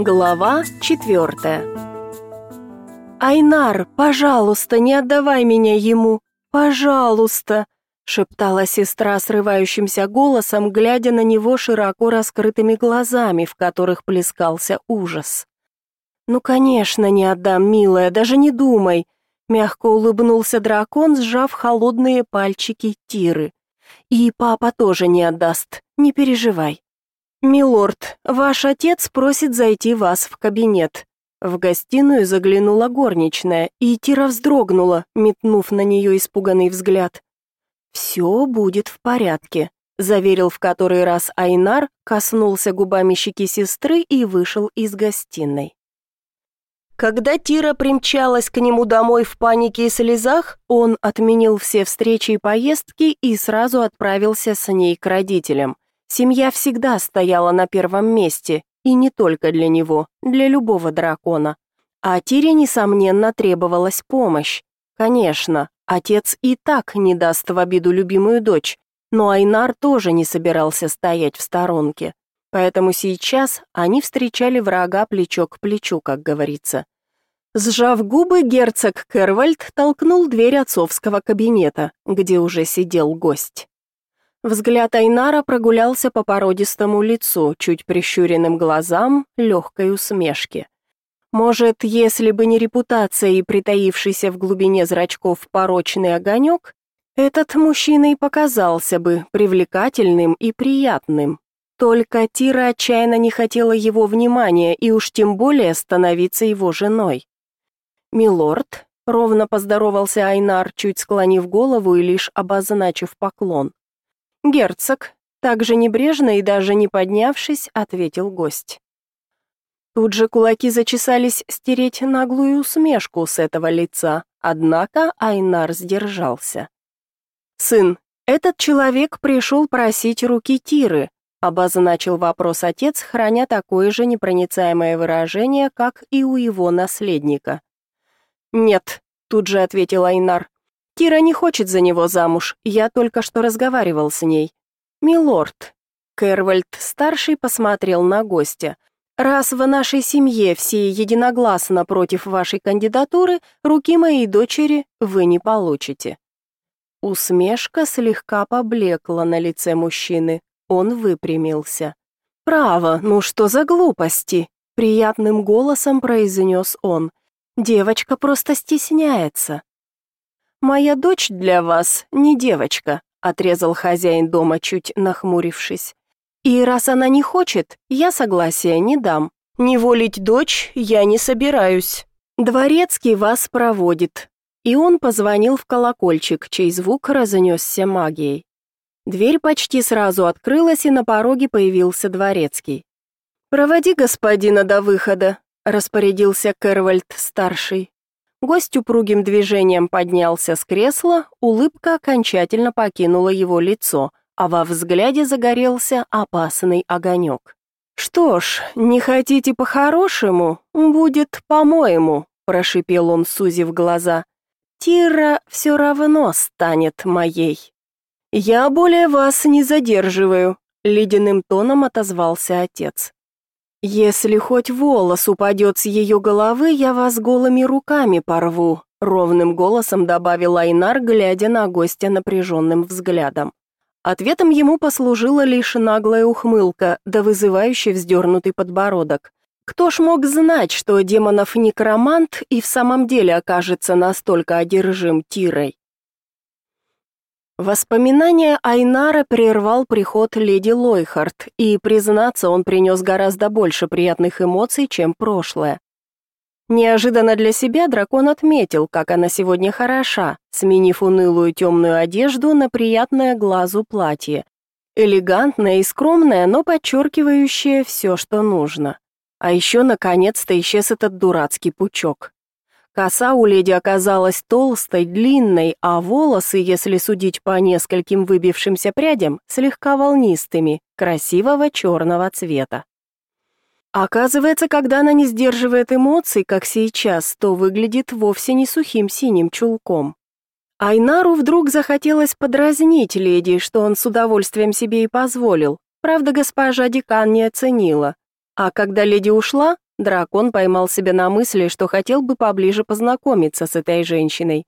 Глава четвертая. «Айнар, пожалуйста, не отдавай меня ему! Пожалуйста!» шептала сестра срывающимся голосом, глядя на него широко раскрытыми глазами, в которых плескался ужас. «Ну, конечно, не отдам, милая, даже не думай!» Мягко улыбнулся дракон, сжав холодные пальчики Тиры. «И папа тоже не отдаст, не переживай». «Милорд, ваш отец просит зайти вас в кабинет». В гостиную заглянула горничная, и Тира вздрогнула, метнув на нее испуганный взгляд. «Все будет в порядке», — заверил в который раз Айнар, коснулся губами щеки сестры и вышел из гостиной. Когда Тира примчалась к нему домой в панике и слезах, он отменил все встречи и поездки и сразу отправился с ней к родителям. Семья всегда стояла на первом месте, и не только для него, для любого дракона. А Тире, несомненно, требовалась помощь. Конечно, отец и так не даст в обиду любимую дочь, но Айнар тоже не собирался стоять в сторонке. Поэтому сейчас они встречали врага плечо к плечу, как говорится. Сжав губы, герцог Кервальд толкнул дверь отцовского кабинета, где уже сидел гость. Взгляд Айнара прогулялся по породистому лицу, чуть прищуренным глазам, легкой усмешке. Может, если бы не репутация и притаившийся в глубине зрачков порочный огонек, этот мужчина и показался бы привлекательным и приятным. Только Тира отчаянно не хотела его внимания и уж тем более становиться его женой. «Милорд», — ровно поздоровался Айнар, чуть склонив голову и лишь обозначив поклон. «Герцог», также небрежно и даже не поднявшись, ответил гость. Тут же кулаки зачесались стереть наглую усмешку с этого лица, однако Айнар сдержался. «Сын, этот человек пришел просить руки Тиры», обозначил вопрос отец, храня такое же непроницаемое выражение, как и у его наследника. «Нет», — тут же ответил Айнар, Кира не хочет за него замуж, я только что разговаривал с ней. Милорд, Кервальд старший посмотрел на гостя. Раз в нашей семье все единогласно против вашей кандидатуры, руки моей дочери вы не получите. Усмешка слегка поблекла на лице мужчины. Он выпрямился. Право, ну что за глупости, приятным голосом произнес он. Девочка просто стесняется. «Моя дочь для вас не девочка», — отрезал хозяин дома, чуть нахмурившись. «И раз она не хочет, я согласия не дам. Не волить дочь я не собираюсь. Дворецкий вас проводит». И он позвонил в колокольчик, чей звук разнесся магией. Дверь почти сразу открылась, и на пороге появился дворецкий. «Проводи господина до выхода», — распорядился Кервальд-старший. Гость упругим движением поднялся с кресла, улыбка окончательно покинула его лицо, а во взгляде загорелся опасный огонек. «Что ж, не хотите по-хорошему? Будет по-моему», — прошипел он, сузив глаза. «Тира все равно станет моей». «Я более вас не задерживаю», — ледяным тоном отозвался отец. «Если хоть волос упадет с ее головы, я вас голыми руками порву», ровным голосом добавил Айнар, глядя на гостя напряженным взглядом. Ответом ему послужила лишь наглая ухмылка, да вызывающий вздернутый подбородок. Кто ж мог знать, что демонов некромант и в самом деле окажется настолько одержим Тирой? Воспоминания Айнара прервал приход леди Лойхард, и, признаться, он принес гораздо больше приятных эмоций, чем прошлое. Неожиданно для себя дракон отметил, как она сегодня хороша, сменив унылую темную одежду на приятное глазу платье. Элегантное и скромное, но подчеркивающее все, что нужно. А еще, наконец-то, исчез этот дурацкий пучок. Коса у леди оказалась толстой, длинной, а волосы, если судить по нескольким выбившимся прядям, слегка волнистыми, красивого черного цвета. Оказывается, когда она не сдерживает эмоций, как сейчас, то выглядит вовсе не сухим синим чулком. Айнару вдруг захотелось подразнить леди, что он с удовольствием себе и позволил. Правда, госпожа декан не оценила. А когда леди ушла, Дракон поймал себя на мысли, что хотел бы поближе познакомиться с этой женщиной.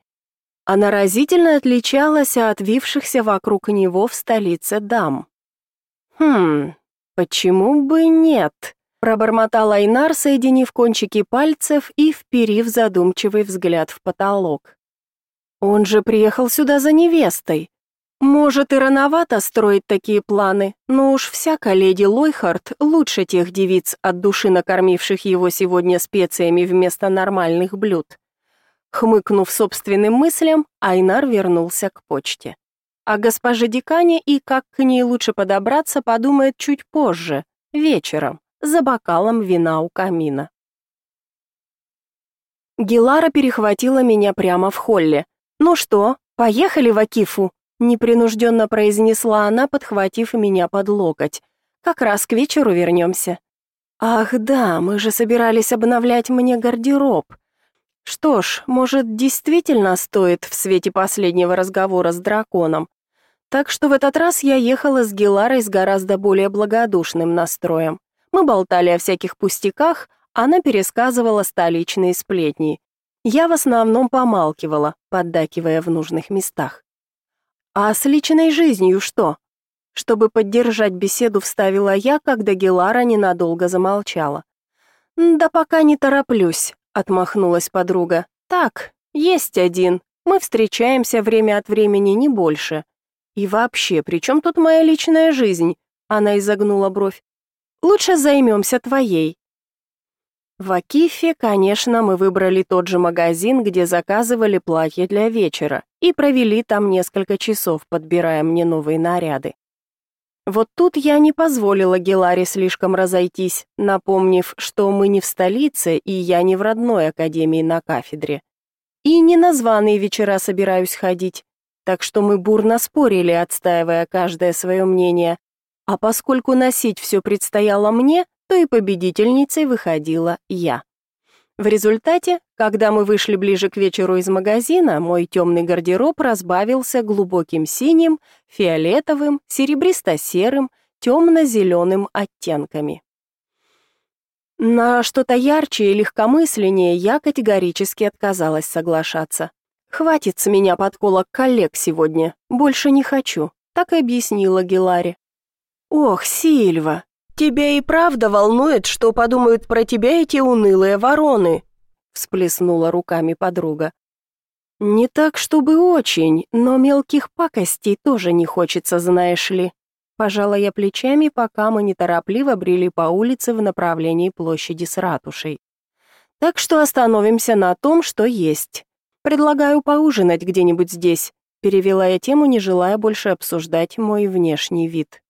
Она разительно отличалась от вившихся вокруг него в столице дам. «Хм, почему бы нет?» — пробормотал Айнар, соединив кончики пальцев и вперив задумчивый взгляд в потолок. «Он же приехал сюда за невестой. Может, и рановато строить такие планы, но уж всяко леди Лойхард лучше тех девиц, от души накормивших его сегодня специями вместо нормальных блюд. Хмыкнув собственным мыслям, Айнар вернулся к почте. О госпоже Дикане и как к ней лучше подобраться подумает чуть позже, вечером, за бокалом вина у камина. Гелара перехватила меня прямо в холле. «Ну что, поехали в Акифу?» Непринужденно произнесла она, подхватив меня под локоть. Как раз к вечеру вернемся». Ах, да, мы же собирались обновлять мне гардероб. Что ж, может, действительно стоит в свете последнего разговора с драконом. Так что в этот раз я ехала с Геларой с гораздо более благодушным настроем. Мы болтали о всяких пустяках, она пересказывала столичные сплетни. Я в основном помалкивала, поддакивая в нужных местах. А с личной жизнью что? Чтобы поддержать беседу, вставила я, когда Гелара ненадолго замолчала. Да пока не тороплюсь, отмахнулась подруга. Так, есть один. Мы встречаемся время от времени не больше. И вообще, при чем тут моя личная жизнь? Она изогнула бровь. Лучше займемся твоей. В Акифе, конечно, мы выбрали тот же магазин, где заказывали платье для вечера, и провели там несколько часов, подбирая мне новые наряды. Вот тут я не позволила Геларе слишком разойтись, напомнив, что мы не в столице, и я не в родной академии на кафедре. И не на званые вечера собираюсь ходить, так что мы бурно спорили, отстаивая каждое свое мнение. А поскольку носить все предстояло мне, то и победительницей выходила я. В результате, когда мы вышли ближе к вечеру из магазина, мой темный гардероб разбавился глубоким синим, фиолетовым, серебристо-серым, темно-зеленым оттенками. На что-то ярче и легкомысленнее я категорически отказалась соглашаться. «Хватит с меня подколок коллег сегодня, больше не хочу», так и объяснила Геларе. «Ох, Сильва, Тебя и правда волнует, что подумают про тебя эти унылые вороны?» всплеснула руками подруга. «Не так, чтобы очень, но мелких пакостей тоже не хочется, знаешь ли». Пожала я плечами, пока мы неторопливо брели по улице в направлении площади с ратушей. «Так что остановимся на том, что есть. Предлагаю поужинать где-нибудь здесь», перевела я тему, не желая больше обсуждать мой внешний вид.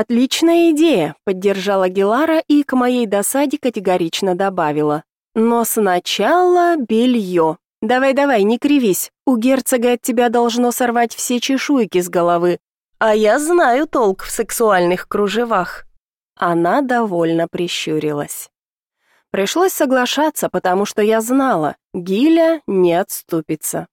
«Отличная идея», — поддержала Гелара и к моей досаде категорично добавила. «Но сначала белье. Давай-давай, не кривись, у герцога от тебя должно сорвать все чешуйки с головы. А я знаю толк в сексуальных кружевах». Она довольно прищурилась. Пришлось соглашаться, потому что я знала, Гиля не отступится.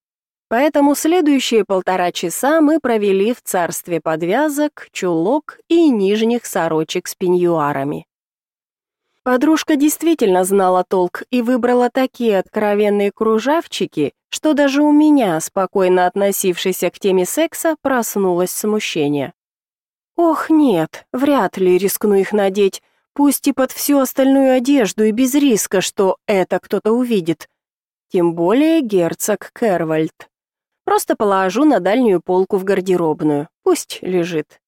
Поэтому следующие полтора часа мы провели в царстве подвязок, чулок и нижних сорочек с пеньюарами. Подружка действительно знала толк и выбрала такие откровенные кружавчики, что даже у меня, спокойно относившейся к теме секса, проснулось смущение. Ох, нет, вряд ли рискну их надеть, пусть и под всю остальную одежду и без риска, что это кто-то увидит. Тем более герцог Кервальд. Просто положу на дальнюю полку в гардеробную. Пусть лежит.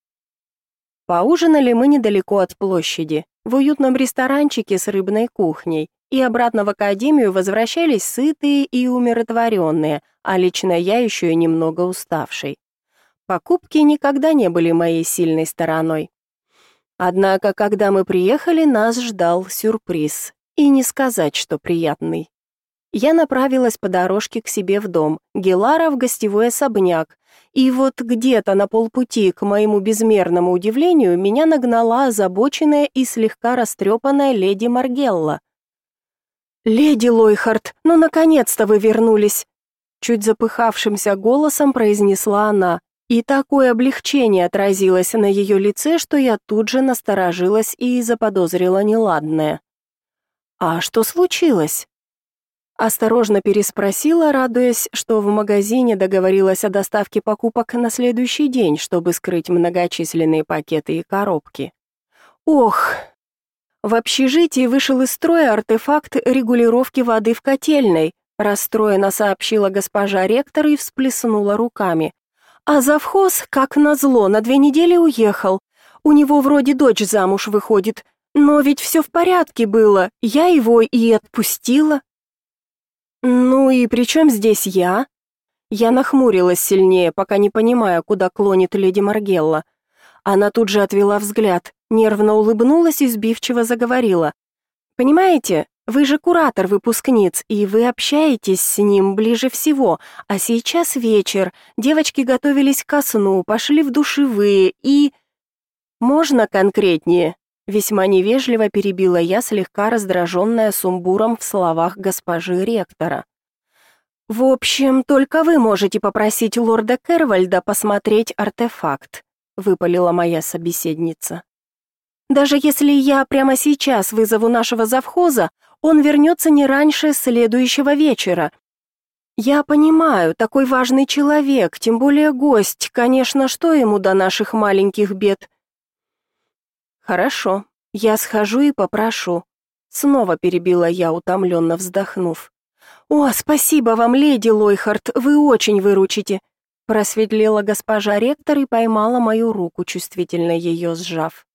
Поужинали мы недалеко от площади, в уютном ресторанчике с рыбной кухней, и обратно в академию возвращались сытые и умиротворенные, а лично я еще и немного уставший. Покупки никогда не были моей сильной стороной. Однако, когда мы приехали, нас ждал сюрприз, и не сказать, что приятный. Я направилась по дорожке к себе в дом, Гелара в гостевой особняк. И вот где-то на полпути, к моему безмерному удивлению, меня нагнала озабоченная и слегка растрепанная леди Маргелла. «Леди Лойхард, ну наконец-то вы вернулись!» Чуть запыхавшимся голосом произнесла она, и такое облегчение отразилось на ее лице, что я тут же насторожилась и заподозрила неладное. «А что случилось?» Осторожно переспросила, радуясь, что в магазине договорилась о доставке покупок на следующий день, чтобы скрыть многочисленные пакеты и коробки. Ох! В общежитии вышел из строя артефакт регулировки воды в котельной, расстроенно сообщила госпожа ректор и всплеснула руками. А завхоз, как назло, на две недели уехал. У него вроде дочь замуж выходит, но ведь все в порядке было, я его и отпустила. «Ну и при чем здесь я?» Я нахмурилась сильнее, пока не понимая, куда клонит леди Маргелла. Она тут же отвела взгляд, нервно улыбнулась и сбивчиво заговорила. «Понимаете, вы же куратор выпускниц, и вы общаетесь с ним ближе всего, а сейчас вечер, девочки готовились ко сну, пошли в душевые и...» «Можно конкретнее?» Весьма невежливо перебила я, слегка раздраженная сумбуром в словах госпожи ректора. «В общем, только вы можете попросить лорда Кервальда посмотреть артефакт», выпалила моя собеседница. «Даже если я прямо сейчас вызову нашего завхоза, он вернется не раньше следующего вечера. Я понимаю, такой важный человек, тем более гость, конечно, что ему до наших маленьких бед?» Хорошо, я схожу и попрошу. Снова перебила я, утомленно вздохнув. О, спасибо вам, леди Лойхард, вы очень выручите. Просветлела госпожа ректор и поймала мою руку, чувствительно ее сжав.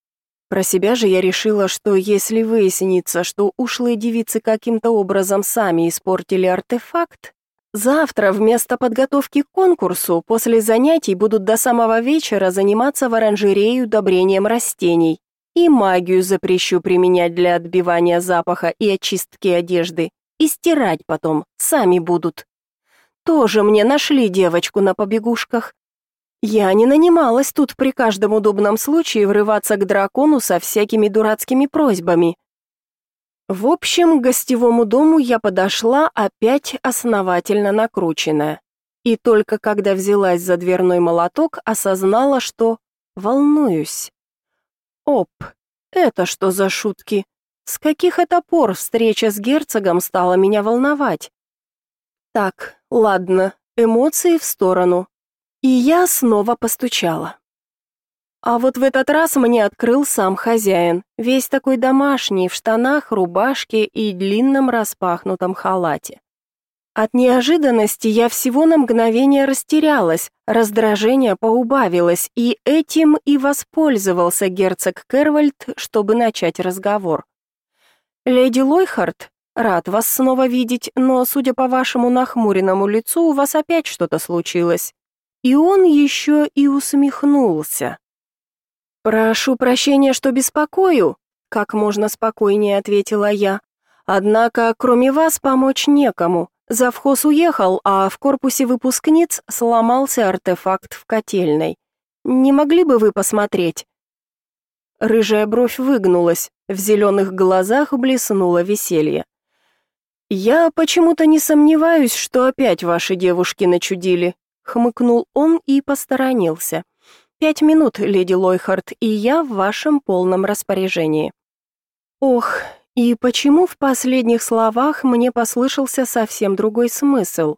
Про себя же я решила, что если выяснится, что ушлые девицы каким-то образом сами испортили артефакт, завтра вместо подготовки к конкурсу после занятий будут до самого вечера заниматься в оранжерее удобрением растений. И магию запрещу применять для отбивания запаха и очистки одежды. И стирать потом сами будут. Тоже мне нашли девочку на побегушках. Я не нанималась тут при каждом удобном случае врываться к дракону со всякими дурацкими просьбами. В общем, к гостевому дому я подошла опять основательно накрученная. И только когда взялась за дверной молоток, осознала, что волнуюсь. Оп, это что за шутки? С каких это пор встреча с герцогом стала меня волновать? Так, ладно, эмоции в сторону. И я снова постучала. А вот в этот раз мне открыл сам хозяин, весь такой домашний, в штанах, рубашке и длинном распахнутом халате. От неожиданности я всего на мгновение растерялась, раздражение поубавилось, и этим и воспользовался герцог Кервальд, чтобы начать разговор. «Леди Лойхард, рад вас снова видеть, но, судя по вашему нахмуренному лицу, у вас опять что-то случилось». И он еще и усмехнулся. «Прошу прощения, что беспокою», — как можно спокойнее ответила я. «Однако, кроме вас, помочь некому. Завхоз уехал, а в корпусе выпускниц сломался артефакт в котельной. Не могли бы вы посмотреть? Рыжая бровь выгнулась, в зеленых глазах блеснуло веселье. Я почему-то не сомневаюсь, что опять ваши девушки начудили, хмыкнул он и посторонился. Пять минут, леди Лойхард, и я в вашем полном распоряжении. Ох, и почему в последних словах мне послышался совсем другой смысл?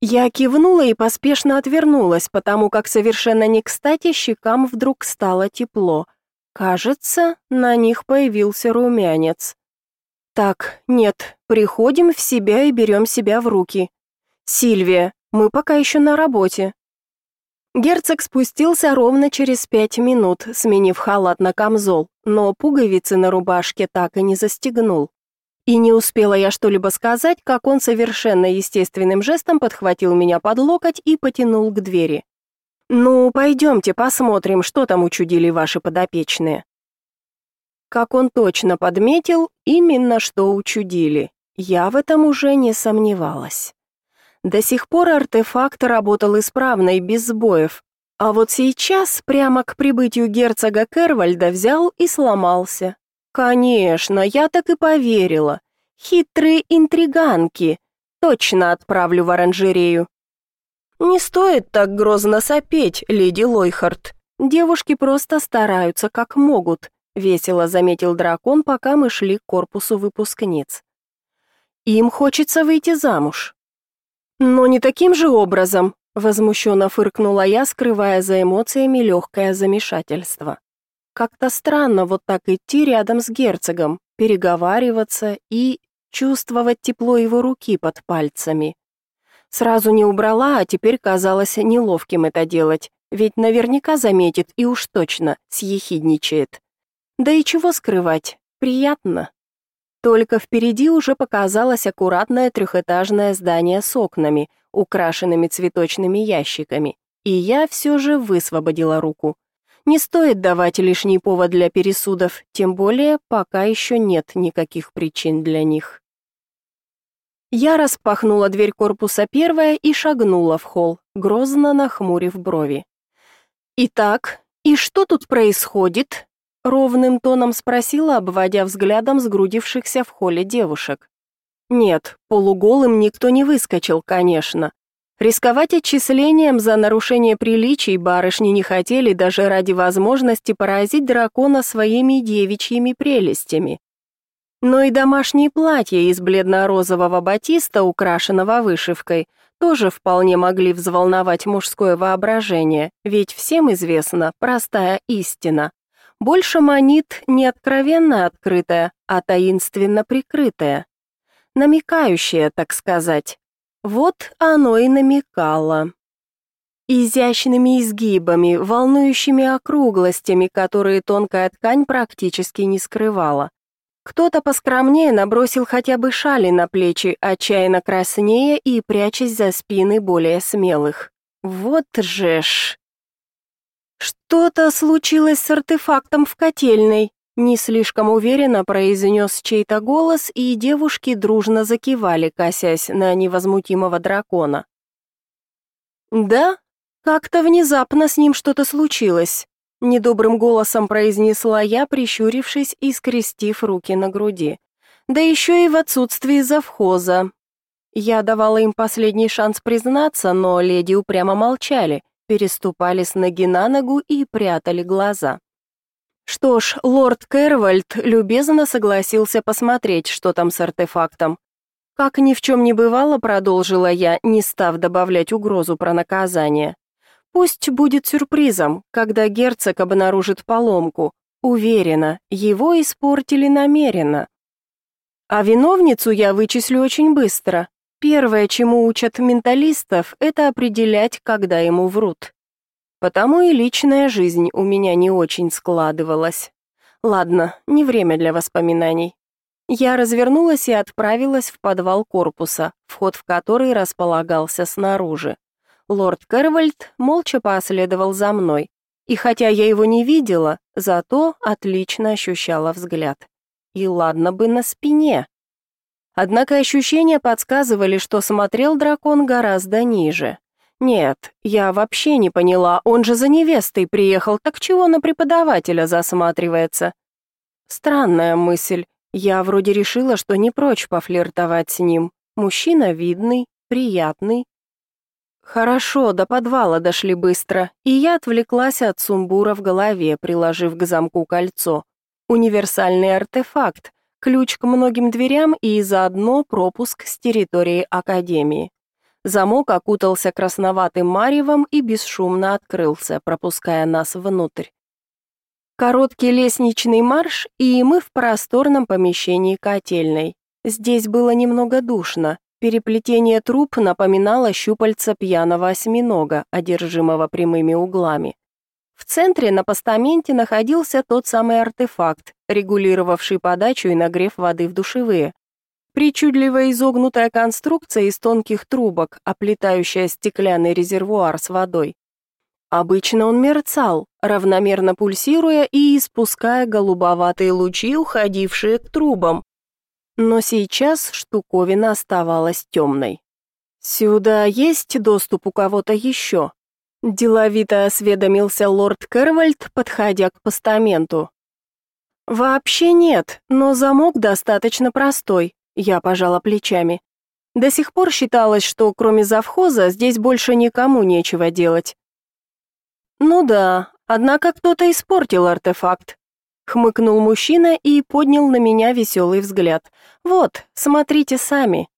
Я кивнула и поспешно отвернулась, потому как совершенно не кстати щекам вдруг стало тепло. Кажется, на них появился румянец. Так, нет, приходим в себя и берем себя в руки. Сильвия, мы пока еще на работе. Герцог спустился ровно через пять минут, сменив халат на камзол, но пуговицы на рубашке так и не застегнул. И не успела я что-либо сказать, как он совершенно естественным жестом подхватил меня под локоть и потянул к двери. «Ну, пойдемте посмотрим, что там учудили ваши подопечные». Как он точно подметил, именно что учудили. Я в этом уже не сомневалась. До сих пор артефакт работал исправно и без сбоев, а вот сейчас, прямо к прибытию герцога Кервальда, взял и сломался. Конечно, я так и поверила. Хитрые интриганки. Точно отправлю в оранжерею. Не стоит так грозно сопеть, леди Лойхард. Девушки просто стараются как могут. — весело заметил дракон, пока мы шли к корпусу выпускниц. «Им хочется выйти замуж». «Но не таким же образом», — возмущенно фыркнула я, скрывая за эмоциями легкое замешательство. Как-то странно вот так идти рядом с герцогом, переговариваться и чувствовать тепло его руки под пальцами. Сразу не убрала, а теперь казалось неловким это делать, ведь наверняка заметит и уж точно съехидничает. Да и чего скрывать, приятно. Только впереди уже показалось аккуратное трехэтажное здание с окнами, украшенными цветочными ящиками, и я все же высвободила руку. Не стоит давать лишний повод для пересудов, тем более пока еще нет никаких причин для них. Я распахнула дверь корпуса первая и шагнула в холл, грозно нахмурив брови. «Итак, и что тут происходит?» Ровным тоном спросила, обводя взглядом сгрудившихся в холле девушек. Нет, полуголым никто не выскочил, конечно. Рисковать отчислением за нарушение приличий барышни не хотели даже ради возможности поразить дракона своими девичьими прелестями. Но и домашние платья из бледно-розового батиста, украшенного вышивкой, тоже вполне могли взволновать мужское воображение, ведь всем известна простая истина. Больше манит не откровенно открытая, а таинственно прикрытая. Намекающая, так сказать. Вот оно и намекало. Изящными изгибами, волнующими округлостями, которые тонкая ткань практически не скрывала. Кто-то поскромнее набросил хотя бы шали на плечи, отчаянно краснее и прячась за спины более смелых. Вот же ж. Что-то случилось с артефактом в котельной, не слишком уверенно произнес чей-то голос, и девушки дружно закивали, косясь на невозмутимого дракона. Да, как-то внезапно с ним что-то случилось недобрым голосом произнесла я, прищурившись и скрестив руки на груди. Да еще и в отсутствии завхоза. Я давала им последний шанс признаться, но леди упрямо молчали, переступали с ноги на ногу и прятали глаза. Что ж, лорд Кэрвальд любезно согласился посмотреть, что там с артефактом. Как ни в чем не бывало, продолжила я, не став добавлять угрозу про наказание. Пусть будет сюрпризом, когда герцог обнаружит поломку. Уверена, его испортили намеренно. А виновницу я вычислю очень быстро. Первое, чему учат менталистов, это определять, когда ему врут. Потому и личная жизнь у меня не очень складывалась. Ладно, не время для воспоминаний. Я развернулась и отправилась в подвал корпуса, вход в который располагался снаружи. Лорд Кервальд молча последовал за мной, и хотя я его не видела, зато отлично ощущала взгляд. И ладно бы на спине. Однако ощущения подсказывали, что смотрел дракон гораздо ниже. Нет, я вообще не поняла, он же за невестой приехал, так чего на преподавателя засматривается? Странная мысль. Я вроде решила, что не прочь пофлиртовать с ним. Мужчина видный, приятный, Хорошо, до подвала дошли быстро, и я отвлеклась от сумбура в голове, приложив к замку кольцо. Универсальный артефакт, ключ к многим дверям и заодно пропуск с территории академии. Замок окутался красноватым маревом и бесшумно открылся, пропуская нас внутрь. Короткий лестничный марш, и мы в просторном помещении котельной. Здесь было немного душно, Переплетение труб напоминало щупальца пьяного осьминога, одержимого прямыми углами. В центре на постаменте находился тот самый артефакт, регулировавший подачу и нагрев воды в душевые. Причудливо изогнутая конструкция из тонких трубок, оплетающая стеклянный резервуар с водой. Обычно он мерцал, равномерно пульсируя и испуская голубоватые лучи, уходившие к трубам, но сейчас штуковина оставалась темной. «Сюда есть доступ у кого-то еще?» Деловито осведомился лорд Кервальд, подходя к постаменту. «Вообще нет, но замок достаточно простой», — я пожала плечами. До сих пор считалось, что кроме завхоза здесь больше никому нечего делать. «Ну да, однако кто-то испортил артефакт», Хмыкнул мужчина и поднял на меня веселый взгляд. Вот, смотрите сами.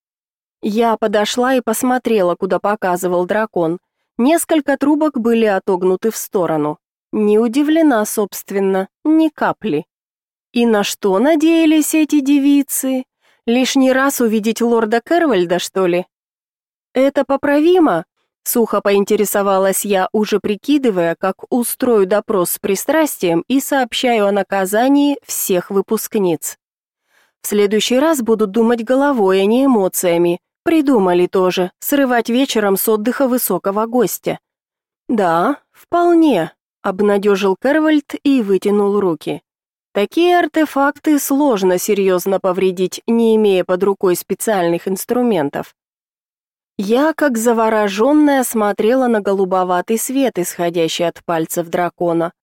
Я подошла и посмотрела, куда показывал дракон. Несколько трубок были отогнуты в сторону. Не удивлена, собственно, ни капли. И на что надеялись эти девицы? Лишний раз увидеть лорда Кервальда, что ли? Это поправимо? Сухо поинтересовалась я, уже прикидывая, как устрою допрос с пристрастием и сообщаю о наказании всех выпускниц. В следующий раз будут думать головой, а не эмоциями. Придумали тоже, срывать вечером с отдыха высокого гостя. Да, вполне, обнадежил Кервальд и вытянул руки. Такие артефакты сложно серьезно повредить, не имея под рукой специальных инструментов. Я, как завороженная, смотрела на голубоватый свет, исходящий от пальцев дракона.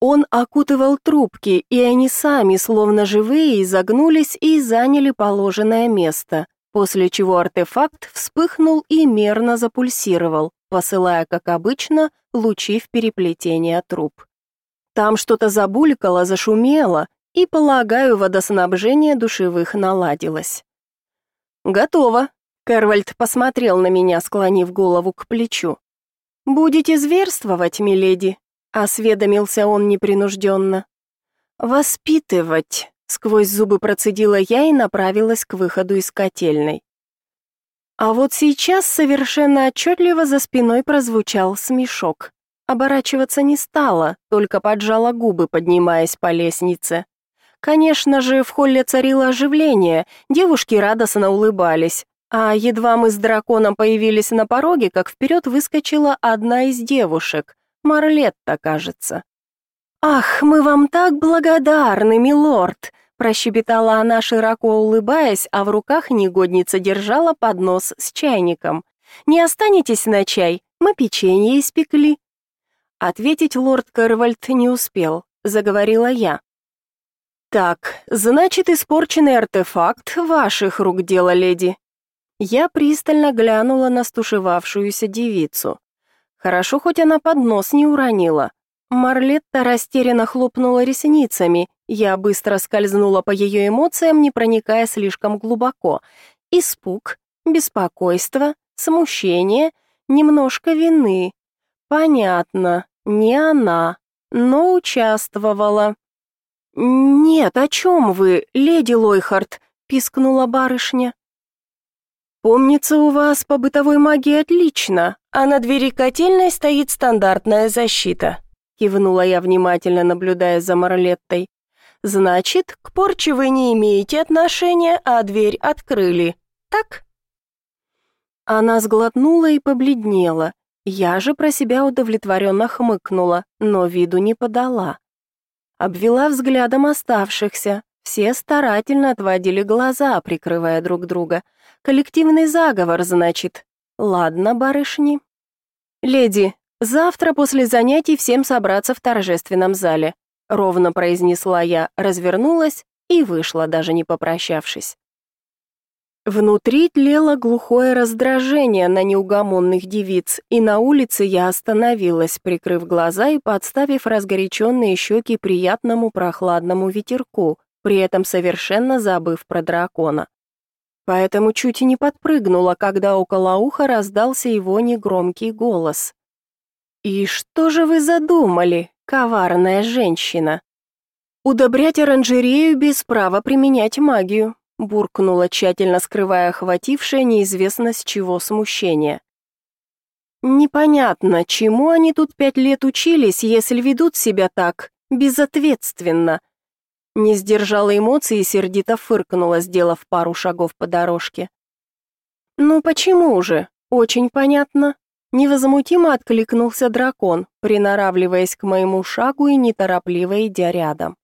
Он окутывал трубки, и они сами, словно живые, изогнулись и заняли положенное место, после чего артефакт вспыхнул и мерно запульсировал, посылая, как обычно, лучи в переплетение труб. Там что-то забулькало, зашумело, и, полагаю, водоснабжение душевых наладилось. «Готово», — Кервальд посмотрел на меня, склонив голову к плечу. «Будете зверствовать, миледи?» — осведомился он непринужденно. «Воспитывать», — сквозь зубы процедила я и направилась к выходу из котельной. А вот сейчас совершенно отчетливо за спиной прозвучал смешок. Оборачиваться не стала, только поджала губы, поднимаясь по лестнице. Конечно же, в холле царило оживление, девушки радостно улыбались. А едва мы с драконом появились на пороге, как вперед выскочила одна из девушек, Марлетта, кажется. «Ах, мы вам так благодарны, милорд!» Прощебетала она, широко улыбаясь, а в руках негодница держала поднос с чайником. «Не останетесь на чай? Мы печенье испекли». Ответить лорд Карвальд не успел, заговорила я. Так, значит, испорченный артефакт ваших рук дело, леди. Я пристально глянула на стушевавшуюся девицу. Хорошо, хоть она поднос не уронила. Марлетта растерянно хлопнула ресницами. Я быстро скользнула по ее эмоциям, не проникая слишком глубоко. Испуг, беспокойство, смущение, немножко вины. Понятно. Не она, но участвовала. Нет, о чем вы, леди Лойхард? пискнула барышня. Помнится, у вас по бытовой магии отлично, а на двери котельной стоит стандартная защита. Кивнула я внимательно, наблюдая за Марлеттой. Значит, к порче вы не имеете отношения, а дверь открыли. Так? Она сглотнула и побледнела. Я же про себя удовлетворенно хмыкнула, но виду не подала. Обвела взглядом оставшихся. Все старательно отводили глаза, прикрывая друг друга. Коллективный заговор, значит. Ладно, барышни. Леди, завтра после занятий всем собраться в торжественном зале, ровно произнесла я, развернулась и вышла, даже не попрощавшись. Внутри тлело глухое раздражение на неугомонных девиц, и на улице я остановилась, прикрыв глаза и подставив разгоряченные щеки приятному прохладному ветерку, при этом совершенно забыв про дракона. Поэтому чуть и не подпрыгнула, когда около уха раздался его негромкий голос. «И что же вы задумали, коварная женщина?» «Удобрять оранжерею без права применять магию, буркнула, тщательно скрывая охватившее неизвестно с чего смущение. Непонятно, чему они тут пять лет учились, если ведут себя так, безответственно. Не сдержала эмоций и сердито фыркнула, сделав пару шагов по дорожке. Ну почему же? Очень понятно. Невозмутимо откликнулся дракон, приноравливаясь к моему шагу и неторопливо идя рядом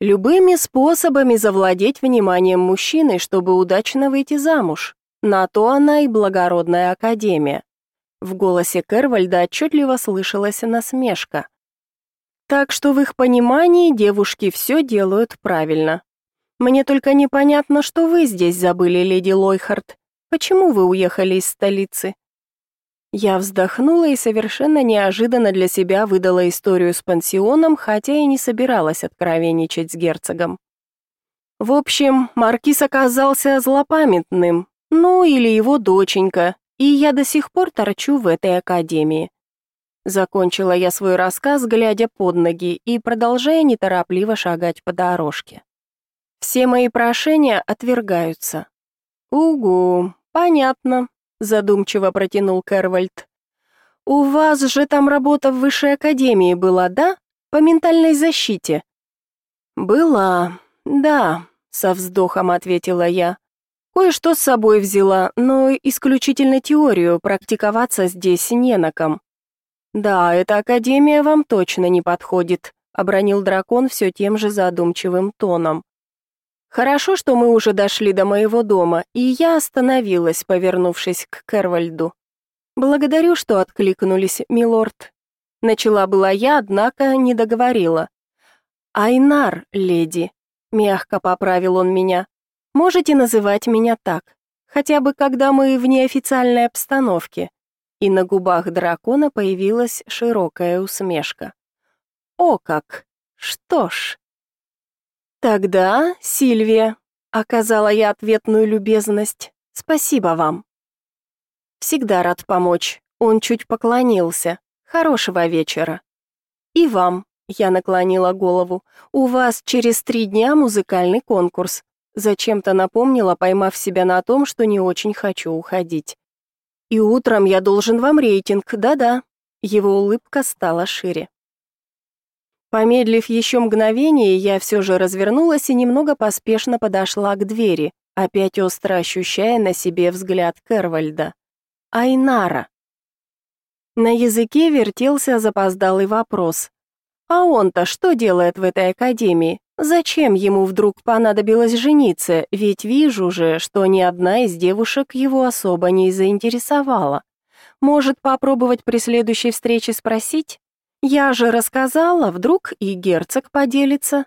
любыми способами завладеть вниманием мужчины, чтобы удачно выйти замуж. На то она и благородная академия. В голосе Кервальда отчетливо слышалась насмешка. Так что в их понимании девушки все делают правильно. Мне только непонятно, что вы здесь забыли, леди Лойхард. Почему вы уехали из столицы? Я вздохнула и совершенно неожиданно для себя выдала историю с пансионом, хотя и не собиралась откровенничать с герцогом. В общем, маркиз оказался злопамятным, ну или его доченька, и я до сих пор торчу в этой академии. Закончила я свой рассказ, глядя под ноги и продолжая неторопливо шагать по дорожке. Все мои прошения отвергаются. Угу, понятно, задумчиво протянул Кервальд. У вас же там работа в высшей академии была, да? По ментальной защите. Была. Да, со вздохом ответила я. Кое-что с собой взяла, но исключительно теорию, практиковаться здесь не на ком. Да, эта академия вам точно не подходит, обронил дракон все тем же задумчивым тоном. Хорошо, что мы уже дошли до моего дома, и я остановилась, повернувшись к Кервальду. Благодарю, что откликнулись, милорд. Начала была я, однако не договорила. Айнар, леди, мягко поправил он меня. Можете называть меня так, хотя бы когда мы в неофициальной обстановке. И на губах дракона появилась широкая усмешка. О как. Что ж, Тогда, Сильвия, оказала я ответную любезность. Спасибо вам. Всегда рад помочь. Он чуть поклонился. Хорошего вечера. И вам, я наклонила голову. У вас через три дня музыкальный конкурс. Зачем-то напомнила, поймав себя на том, что не очень хочу уходить. И утром я должен вам рейтинг. Да-да. Его улыбка стала шире. Помедлив еще мгновение, я все же развернулась и немного поспешно подошла к двери, опять остро ощущая на себе взгляд Кервальда. Айнара. На языке вертелся запоздалый вопрос. А он-то что делает в этой академии? Зачем ему вдруг понадобилось жениться? Ведь вижу же, что ни одна из девушек его особо не заинтересовала. Может, попробовать при следующей встрече спросить? Я же рассказала, вдруг и герцог поделится.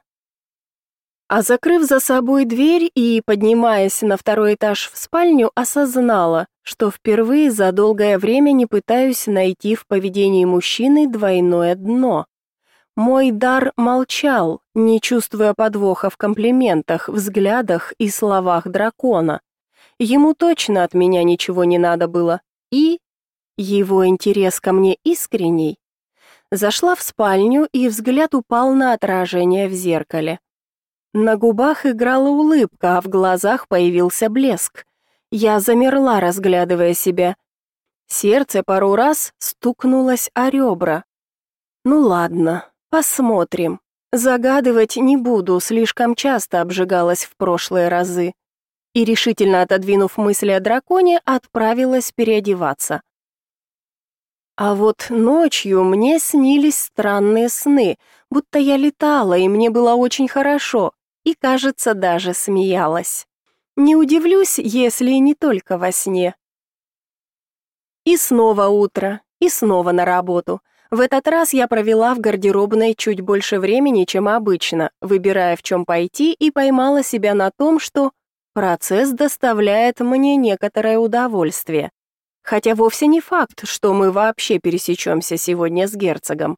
А закрыв за собой дверь и поднимаясь на второй этаж в спальню, осознала, что впервые за долгое время не пытаюсь найти в поведении мужчины двойное дно. Мой дар молчал, не чувствуя подвоха в комплиментах, взглядах и словах дракона. Ему точно от меня ничего не надо было, и его интерес ко мне искренний. Зашла в спальню, и взгляд упал на отражение в зеркале. На губах играла улыбка, а в глазах появился блеск. Я замерла, разглядывая себя. Сердце пару раз стукнулось о ребра. Ну ладно, посмотрим. Загадывать не буду, слишком часто обжигалась в прошлые разы. И решительно отодвинув мысли о драконе, отправилась переодеваться. А вот ночью мне снились странные сны, будто я летала, и мне было очень хорошо, и, кажется, даже смеялась. Не удивлюсь, если не только во сне. И снова утро, и снова на работу. В этот раз я провела в гардеробной чуть больше времени, чем обычно, выбирая, в чем пойти, и поймала себя на том, что процесс доставляет мне некоторое удовольствие. Хотя вовсе не факт, что мы вообще пересечемся сегодня с герцогом.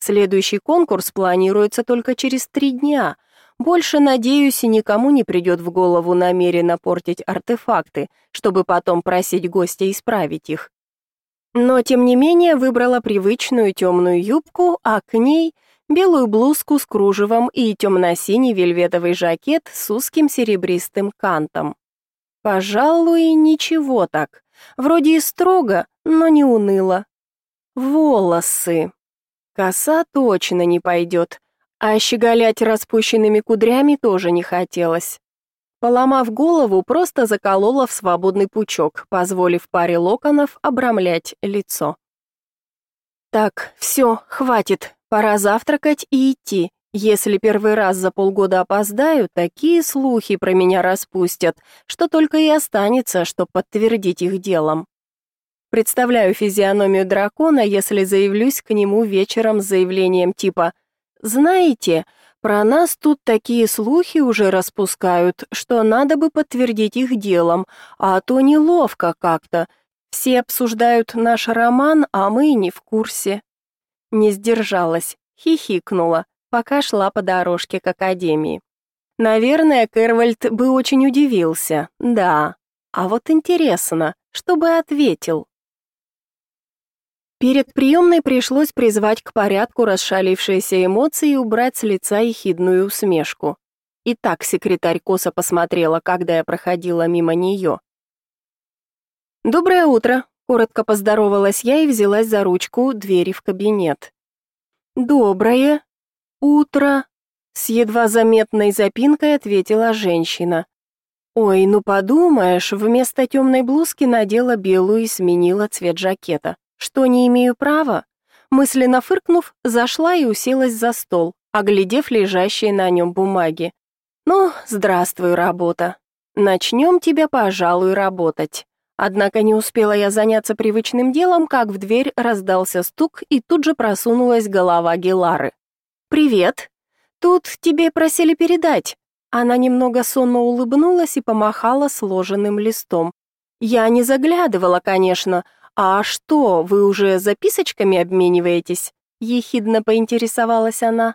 Следующий конкурс планируется только через три дня. Больше, надеюсь, и никому не придет в голову намеренно портить артефакты, чтобы потом просить гостя исправить их. Но, тем не менее, выбрала привычную темную юбку, а к ней белую блузку с кружевом и темно-синий вельветовый жакет с узким серебристым кантом. Пожалуй, ничего так. Вроде и строго, но не уныло. Волосы. Коса точно не пойдет, а щеголять распущенными кудрями тоже не хотелось. Поломав голову, просто заколола в свободный пучок, позволив паре локонов обрамлять лицо. Так, все, хватит, пора завтракать и идти. Если первый раз за полгода опоздаю, такие слухи про меня распустят, что только и останется, что подтвердить их делом. Представляю физиономию дракона, если заявлюсь к нему вечером с заявлением типа «Знаете, про нас тут такие слухи уже распускают, что надо бы подтвердить их делом, а то неловко как-то. Все обсуждают наш роман, а мы не в курсе. Не сдержалась, хихикнула, пока шла по дорожке к академии. Наверное, Кэрвальд бы очень удивился. Да. А вот интересно, что бы ответил? Перед приемной пришлось призвать к порядку расшалившиеся эмоции и убрать с лица ехидную усмешку. И так секретарь косо посмотрела, когда я проходила мимо нее. «Доброе утро», — коротко поздоровалась я и взялась за ручку двери в кабинет. «Доброе утро», — с едва заметной запинкой ответила женщина. «Ой, ну подумаешь, вместо темной блузки надела белую и сменила цвет жакета. Что, не имею права?» Мысленно фыркнув, зашла и уселась за стол, оглядев лежащие на нем бумаги. «Ну, здравствуй, работа. Начнем тебя, пожалуй, работать». Однако не успела я заняться привычным делом, как в дверь раздался стук, и тут же просунулась голова Гелары. «Привет. Тут тебе просили передать». Она немного сонно улыбнулась и помахала сложенным листом. «Я не заглядывала, конечно. А что, вы уже записочками обмениваетесь?» Ехидно поинтересовалась она.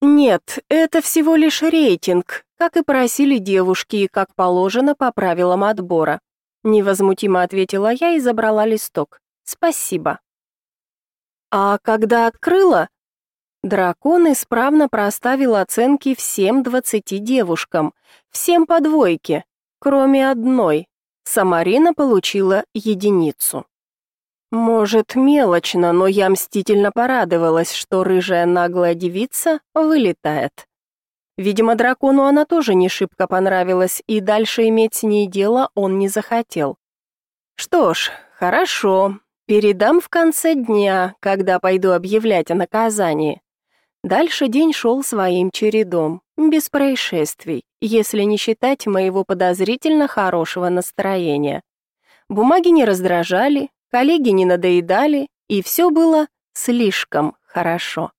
«Нет, это всего лишь рейтинг, как и просили девушки и как положено по правилам отбора невозмутимо ответила я и забрала листок. Спасибо. А когда открыла, дракон исправно проставил оценки всем двадцати девушкам, всем по двойке, кроме одной. Самарина получила единицу. Может, мелочно, но я мстительно порадовалась, что рыжая наглая девица вылетает. Видимо, дракону она тоже не шибко понравилась, и дальше иметь с ней дело он не захотел. Что ж, хорошо. Передам в конце дня, когда пойду объявлять о наказании. Дальше день шел своим чередом, без происшествий, если не считать моего подозрительно хорошего настроения. Бумаги не раздражали, коллеги не надоедали, и все было слишком хорошо.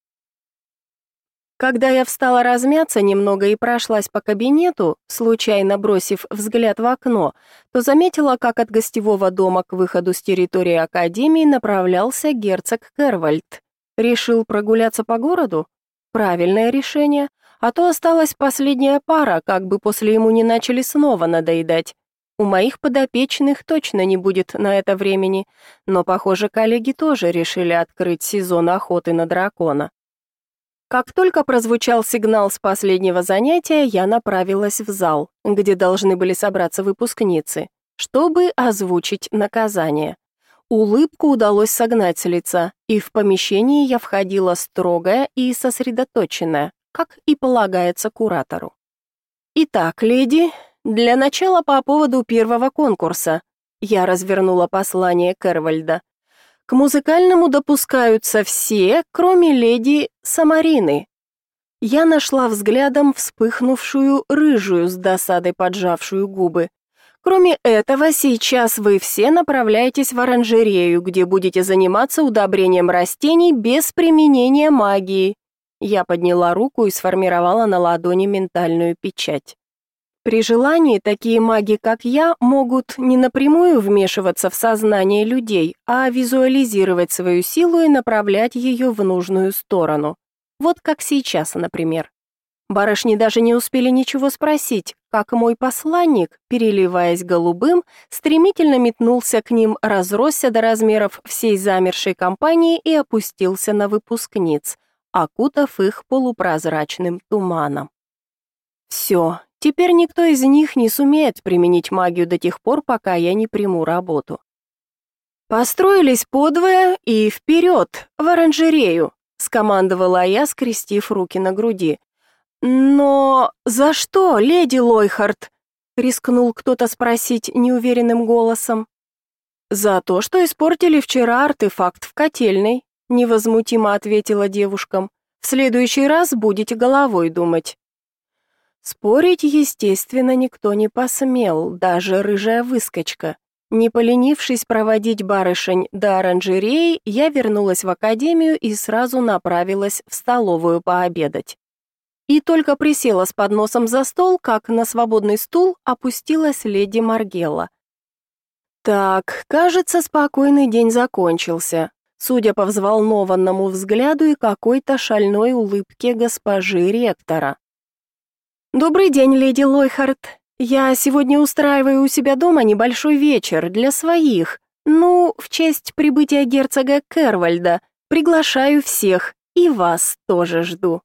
Когда я встала размяться немного и прошлась по кабинету, случайно бросив взгляд в окно, то заметила, как от гостевого дома к выходу с территории академии направлялся герцог Кервальд. Решил прогуляться по городу? Правильное решение. А то осталась последняя пара, как бы после ему не начали снова надоедать. У моих подопечных точно не будет на это времени, но, похоже, коллеги тоже решили открыть сезон охоты на дракона. Как только прозвучал сигнал с последнего занятия, я направилась в зал, где должны были собраться выпускницы, чтобы озвучить наказание. Улыбку удалось согнать с лица, и в помещении я входила строгая и сосредоточенная, как и полагается куратору. Итак, леди, для начала по поводу первого конкурса. Я развернула послание Кервальда. К музыкальному допускаются все, кроме леди Самарины. Я нашла взглядом вспыхнувшую рыжую с досадой поджавшую губы. Кроме этого, сейчас вы все направляетесь в оранжерею, где будете заниматься удобрением растений без применения магии. Я подняла руку и сформировала на ладони ментальную печать. При желании такие маги, как я, могут не напрямую вмешиваться в сознание людей, а визуализировать свою силу и направлять ее в нужную сторону. Вот как сейчас, например. Барышни даже не успели ничего спросить, как мой посланник, переливаясь голубым, стремительно метнулся к ним, разросся до размеров всей замершей компании и опустился на выпускниц, окутав их полупрозрачным туманом. Все, Теперь никто из них не сумеет применить магию до тех пор, пока я не приму работу. Построились подвое и вперед, в оранжерею, скомандовала я, скрестив руки на груди. Но за что, леди Лойхард? рискнул кто-то спросить неуверенным голосом. За то, что испортили вчера артефакт в котельной, невозмутимо ответила девушкам. В следующий раз будете головой думать. Спорить, естественно, никто не посмел, даже рыжая выскочка. Не поленившись проводить барышень до оранжереи, я вернулась в академию и сразу направилась в столовую пообедать. И только присела с подносом за стол, как на свободный стул опустилась леди Маргелла. Так, кажется, спокойный день закончился. Судя по взволнованному взгляду и какой-то шальной улыбке госпожи ректора. Добрый день, леди Лойхард. Я сегодня устраиваю у себя дома небольшой вечер для своих. Ну, в честь прибытия герцога Кервальда. Приглашаю всех и вас тоже жду.